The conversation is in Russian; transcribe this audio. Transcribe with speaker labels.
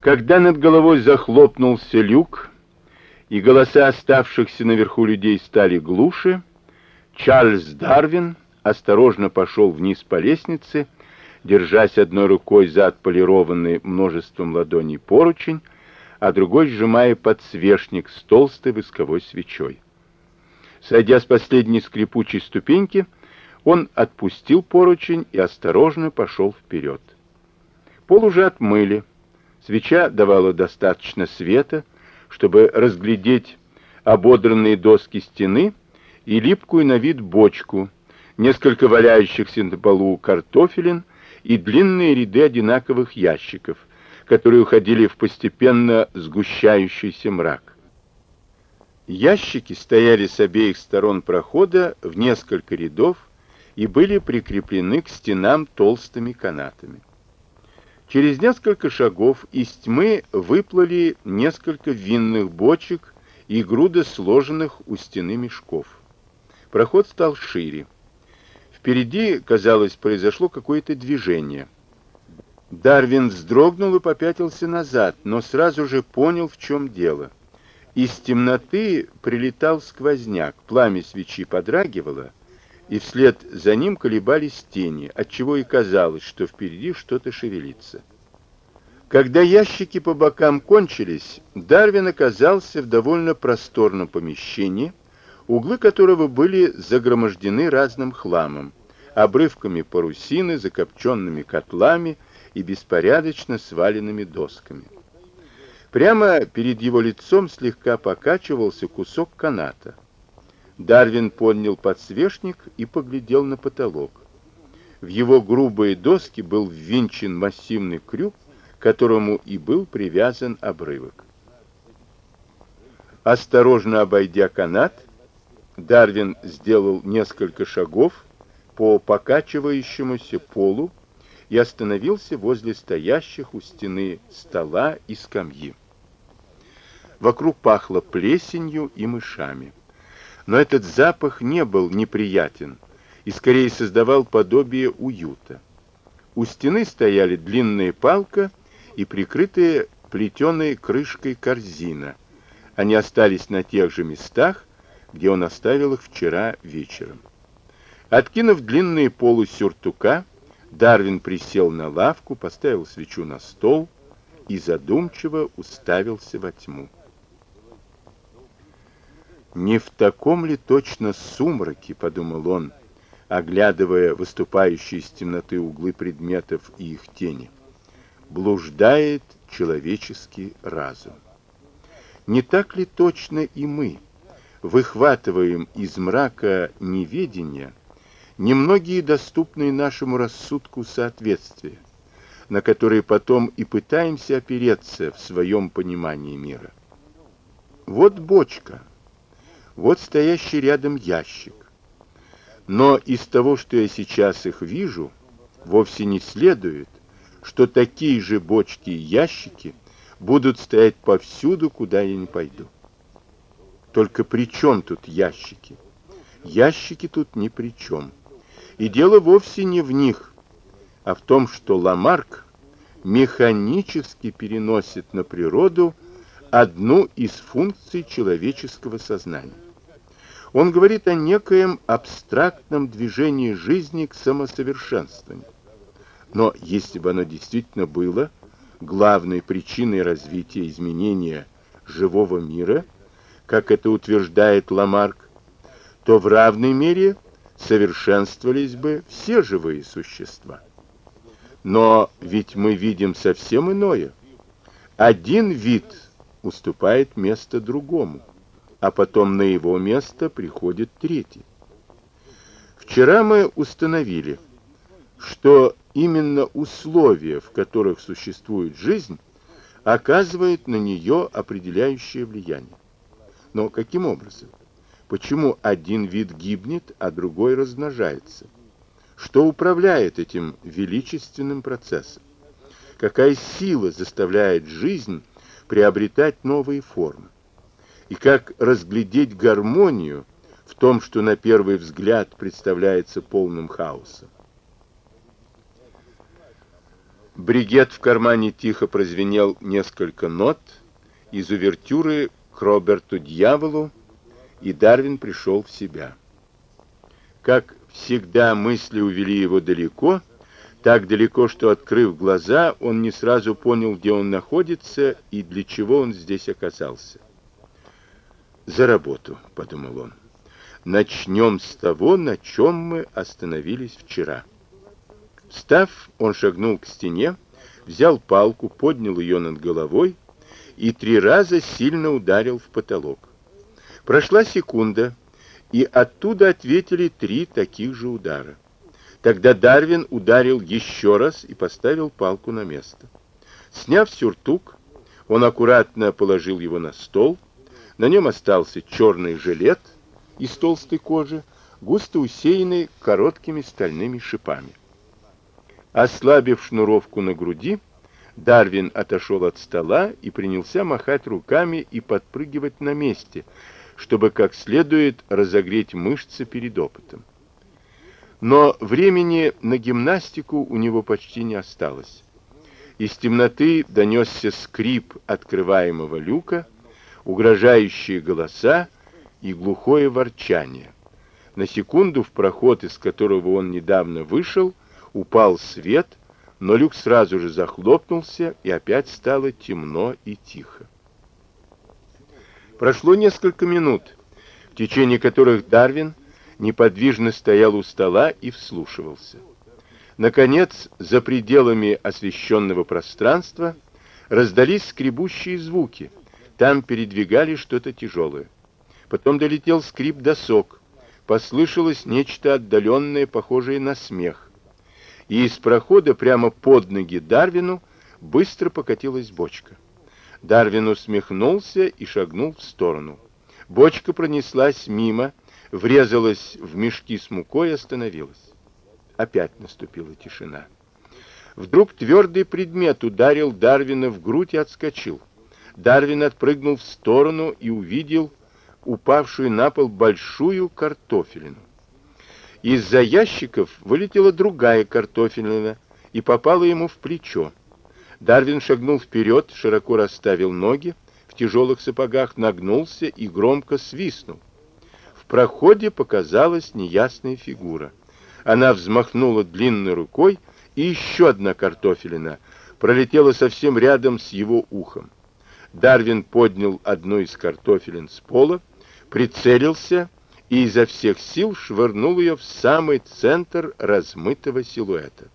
Speaker 1: Когда над головой захлопнулся люк, и голоса оставшихся наверху людей стали глуше, Чарльз Дарвин осторожно пошел вниз по лестнице, держась одной рукой за отполированный множеством ладоней поручень, а другой сжимая подсвечник с толстой восковой свечой. Сойдя с последней скрипучей ступеньки, он отпустил поручень и осторожно пошел вперед. Пол уже отмыли, Свеча давала достаточно света, чтобы разглядеть ободранные доски стены и липкую на вид бочку, несколько валяющихся на полу картофелин и длинные ряды одинаковых ящиков, которые уходили в постепенно сгущающийся мрак. Ящики стояли с обеих сторон прохода в несколько рядов и были прикреплены к стенам толстыми канатами. Через несколько шагов из тьмы выплыли несколько винных бочек и груда сложенных у стены мешков. Проход стал шире. Впереди, казалось, произошло какое-то движение. Дарвин вздрогнул и попятился назад, но сразу же понял, в чем дело. Из темноты прилетал сквозняк, пламя свечи подрагивало, и вслед за ним колебались тени, отчего и казалось, что впереди что-то шевелится. Когда ящики по бокам кончились, Дарвин оказался в довольно просторном помещении, углы которого были загромождены разным хламом, обрывками парусины, закопченными котлами и беспорядочно сваленными досками. Прямо перед его лицом слегка покачивался кусок каната. Дарвин поднял подсвечник и поглядел на потолок. В его грубые доски был ввинчен массивный крюк, к которому и был привязан обрывок. Осторожно обойдя канат, Дарвин сделал несколько шагов по покачивающемуся полу и остановился возле стоящих у стены стола и скамьи. Вокруг пахло плесенью и мышами но этот запах не был неприятен и скорее создавал подобие уюта. У стены стояли длинная палка и прикрытая плетеной крышкой корзина. Они остались на тех же местах, где он оставил их вчера вечером. Откинув длинные полы сюртука, Дарвин присел на лавку, поставил свечу на стол и задумчиво уставился во тьму. Не в таком ли точно сумраке, подумал он, оглядывая выступающие из темноты углы предметов и их тени, блуждает человеческий разум. Не так ли точно и мы выхватываем из мрака неведения немногие доступные нашему рассудку соответствия, на которые потом и пытаемся опереться в своем понимании мира? Вот бочка, вот стоящий рядом ящик. Но из того, что я сейчас их вижу, вовсе не следует, что такие же бочки и ящики будут стоять повсюду, куда я не пойду. Только при чем тут ящики? Ящики тут ни при чем. И дело вовсе не в них, а в том, что Ламарк механически переносит на природу одну из функций человеческого сознания. Он говорит о некоем абстрактном движении жизни к самосовершенствованию. Но если бы оно действительно было главной причиной развития изменения живого мира, как это утверждает Ламарк, то в равной мере совершенствовались бы все живые существа. Но ведь мы видим совсем иное. Один вид уступает место другому а потом на его место приходит третий. Вчера мы установили, что именно условия, в которых существует жизнь, оказывают на нее определяющее влияние. Но каким образом? Почему один вид гибнет, а другой размножается? Что управляет этим величественным процессом? Какая сила заставляет жизнь приобретать новые формы? И как разглядеть гармонию в том, что на первый взгляд представляется полным хаосом. Бригет в кармане тихо прозвенел несколько нот из увертюры к Роберту Дьяволу, и Дарвин пришел в себя. Как всегда, мысли увели его далеко, так далеко, что, открыв глаза, он не сразу понял, где он находится и для чего он здесь оказался. «За работу», — подумал он. «Начнем с того, на чем мы остановились вчера». Встав, он шагнул к стене, взял палку, поднял ее над головой и три раза сильно ударил в потолок. Прошла секунда, и оттуда ответили три таких же удара. Тогда Дарвин ударил еще раз и поставил палку на место. Сняв сюртук, он аккуратно положил его на стол. На нем остался черный жилет из толстой кожи, густо усеянный короткими стальными шипами. Ослабив шнуровку на груди, Дарвин отошел от стола и принялся махать руками и подпрыгивать на месте, чтобы как следует разогреть мышцы перед опытом. Но времени на гимнастику у него почти не осталось. Из темноты донесся скрип открываемого люка, угрожающие голоса и глухое ворчание. На секунду в проход, из которого он недавно вышел, упал свет, но люк сразу же захлопнулся, и опять стало темно и тихо. Прошло несколько минут, в течение которых Дарвин неподвижно стоял у стола и вслушивался. Наконец, за пределами освещенного пространства раздались скребущие звуки. Там передвигали что-то тяжелое. Потом долетел скрип досок. Послышалось нечто отдаленное, похожее на смех. И из прохода прямо под ноги Дарвину быстро покатилась бочка. Дарвин усмехнулся и шагнул в сторону. Бочка пронеслась мимо, врезалась в мешки с мукой и остановилась. Опять наступила тишина. Вдруг твердый предмет ударил Дарвина в грудь и отскочил. Дарвин отпрыгнул в сторону и увидел упавшую на пол большую картофелину. Из-за ящиков вылетела другая картофелина и попала ему в плечо. Дарвин шагнул вперед, широко расставил ноги, в тяжелых сапогах нагнулся и громко свистнул. В проходе показалась неясная фигура. Она взмахнула длинной рукой, и еще одна картофелина пролетела совсем рядом с его ухом. Дарвин поднял одну из картофелин с пола, прицелился и изо всех сил швырнул ее в самый центр размытого силуэта.